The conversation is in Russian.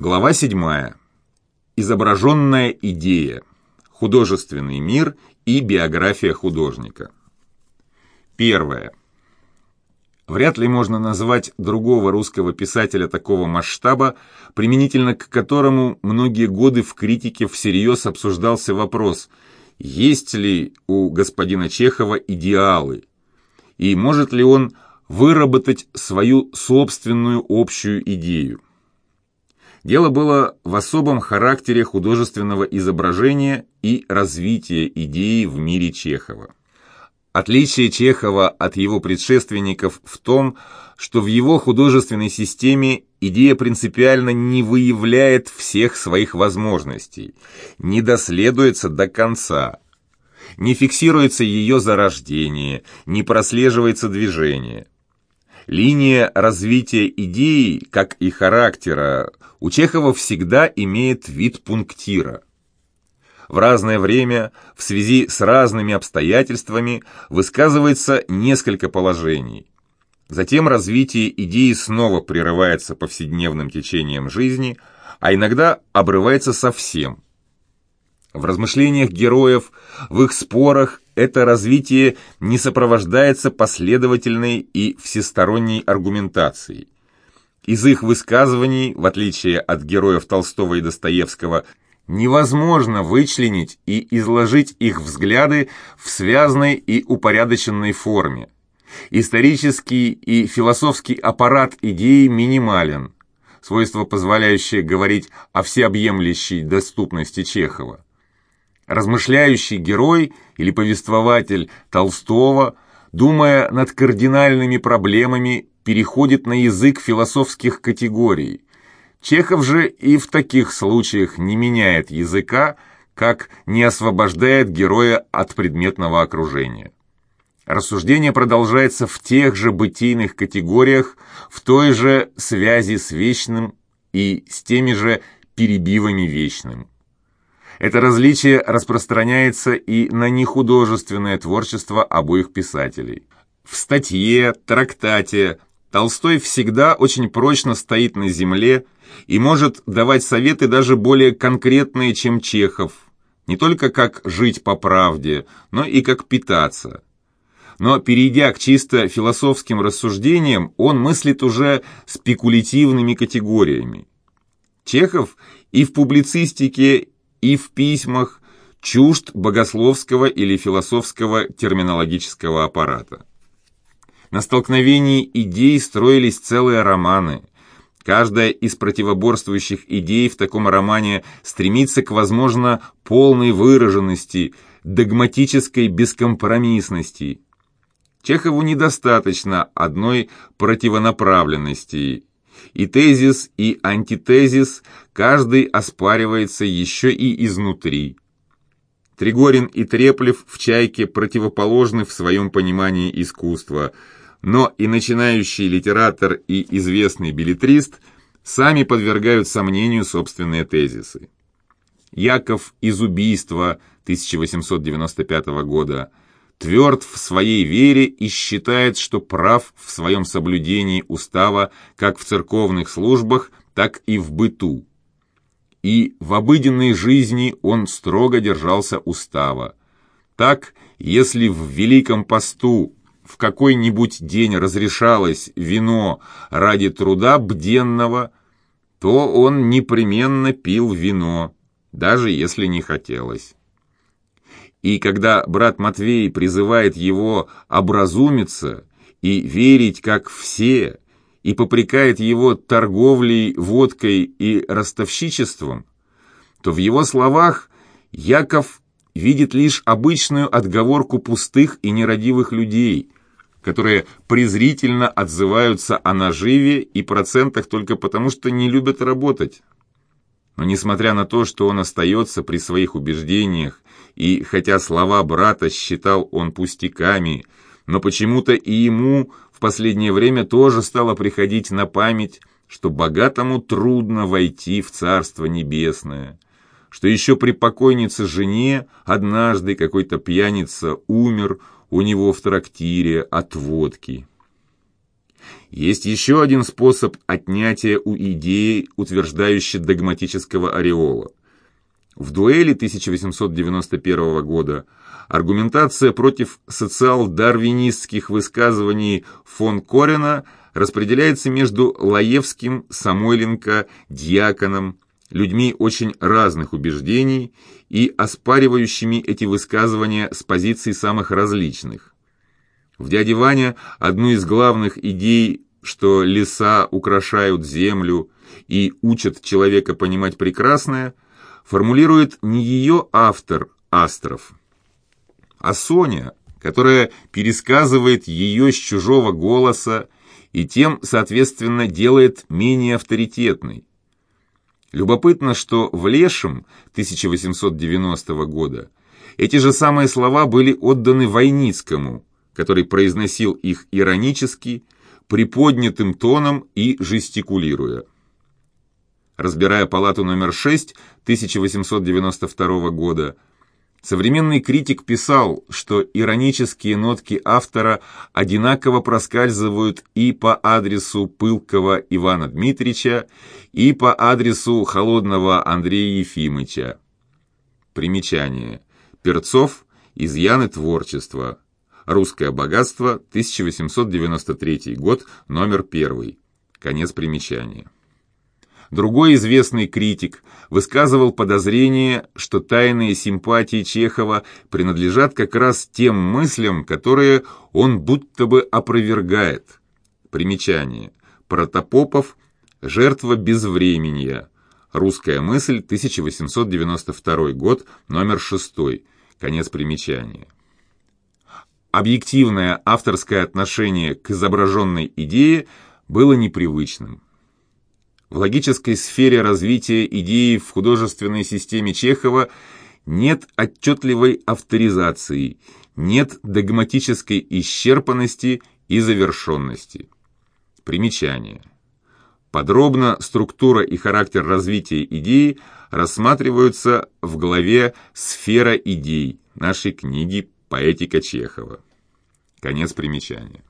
Глава 7. Изображенная идея. Художественный мир и биография художника. Первое. Вряд ли можно назвать другого русского писателя такого масштаба, применительно к которому многие годы в критике всерьез обсуждался вопрос, есть ли у господина Чехова идеалы, и может ли он выработать свою собственную общую идею. Дело было в особом характере художественного изображения и развития идеи в мире Чехова. Отличие Чехова от его предшественников в том, что в его художественной системе идея принципиально не выявляет всех своих возможностей, не доследуется до конца, не фиксируется ее зарождение, не прослеживается движение. Линия развития идеи, как и характера, у Чехова всегда имеет вид пунктира. В разное время, в связи с разными обстоятельствами, высказывается несколько положений. Затем развитие идеи снова прерывается повседневным течением жизни, а иногда обрывается совсем – в размышлениях героев, в их спорах это развитие не сопровождается последовательной и всесторонней аргументацией. Из их высказываний, в отличие от героев Толстого и Достоевского, невозможно вычленить и изложить их взгляды в связной и упорядоченной форме. Исторический и философский аппарат идеи минимален, свойство, позволяющее говорить о всеобъемлющей доступности Чехова. Размышляющий герой или повествователь Толстого, думая над кардинальными проблемами, переходит на язык философских категорий. Чехов же и в таких случаях не меняет языка, как не освобождает героя от предметного окружения. Рассуждение продолжается в тех же бытийных категориях, в той же связи с вечным и с теми же перебивами вечным. Это различие распространяется и на нехудожественное творчество обоих писателей. В статье, трактате Толстой всегда очень прочно стоит на земле и может давать советы даже более конкретные, чем Чехов, не только как жить по правде, но и как питаться. Но перейдя к чисто философским рассуждениям, он мыслит уже спекулятивными категориями. Чехов и в публицистике, и в письмах чужд богословского или философского терминологического аппарата. На столкновении идей строились целые романы. Каждая из противоборствующих идей в таком романе стремится к, возможно, полной выраженности, догматической бескомпромиссности. Чехову недостаточно одной противонаправленности, и тезис, и антитезис, каждый оспаривается еще и изнутри. Тригорин и Треплев в «Чайке» противоположны в своем понимании искусства, но и начинающий литератор и известный билетрист сами подвергают сомнению собственные тезисы. Яков из убийства 1895 года – тверд в своей вере и считает, что прав в своем соблюдении устава как в церковных службах, так и в быту. И в обыденной жизни он строго держался устава. Так, если в Великом посту в какой-нибудь день разрешалось вино ради труда бденного, то он непременно пил вино, даже если не хотелось. И когда брат Матвей призывает его образумиться и верить, как все, и попрекает его торговлей, водкой и ростовщичеством, то в его словах Яков видит лишь обычную отговорку пустых и нерадивых людей, которые презрительно отзываются о наживе и процентах только потому, что не любят работать. Но несмотря на то, что он остается при своих убеждениях, и хотя слова брата считал он пустяками, но почему-то и ему в последнее время тоже стало приходить на память, что богатому трудно войти в Царство Небесное, что еще при покойнице жене однажды какой-то пьяница умер у него в трактире от водки. Есть еще один способ отнятия у идеи, утверждающей догматического ореола. В дуэли 1891 года аргументация против социал-дарвинистских высказываний фон Корена распределяется между Лаевским, Самойленко, Дьяконом, людьми очень разных убеждений и оспаривающими эти высказывания с позиций самых различных. В «Дяде Ване» одну из главных идей, что леса украшают землю и учат человека понимать прекрасное, формулирует не ее автор Астров, а Соня, которая пересказывает ее с чужого голоса и тем, соответственно, делает менее авторитетной. Любопытно, что в Лешем 1890 года эти же самые слова были отданы Войницкому, который произносил их иронически, приподнятым тоном и жестикулируя. Разбирая палату номер 6 1892 года, современный критик писал, что иронические нотки автора одинаково проскальзывают и по адресу пылкого Ивана Дмитрича, и по адресу холодного Андрея Ефимыча. Примечание. Перцов. Изъяны творчества. Русское богатство, 1893 год, номер 1. Конец примечания. Другой известный критик высказывал подозрение, что тайные симпатии Чехова принадлежат как раз тем мыслям, которые он будто бы опровергает. Примечание. Протопопов «Жертва безвременья». Русская мысль, 1892 год, номер 6. Конец примечания объективное авторское отношение к изображенной идее было непривычным. В логической сфере развития идеи в художественной системе Чехова нет отчетливой авторизации, нет догматической исчерпанности и завершенности. Примечание. Подробно структура и характер развития идеи рассматриваются в главе «Сфера идей» нашей книги «Поэтика Чехова». Конец примечания.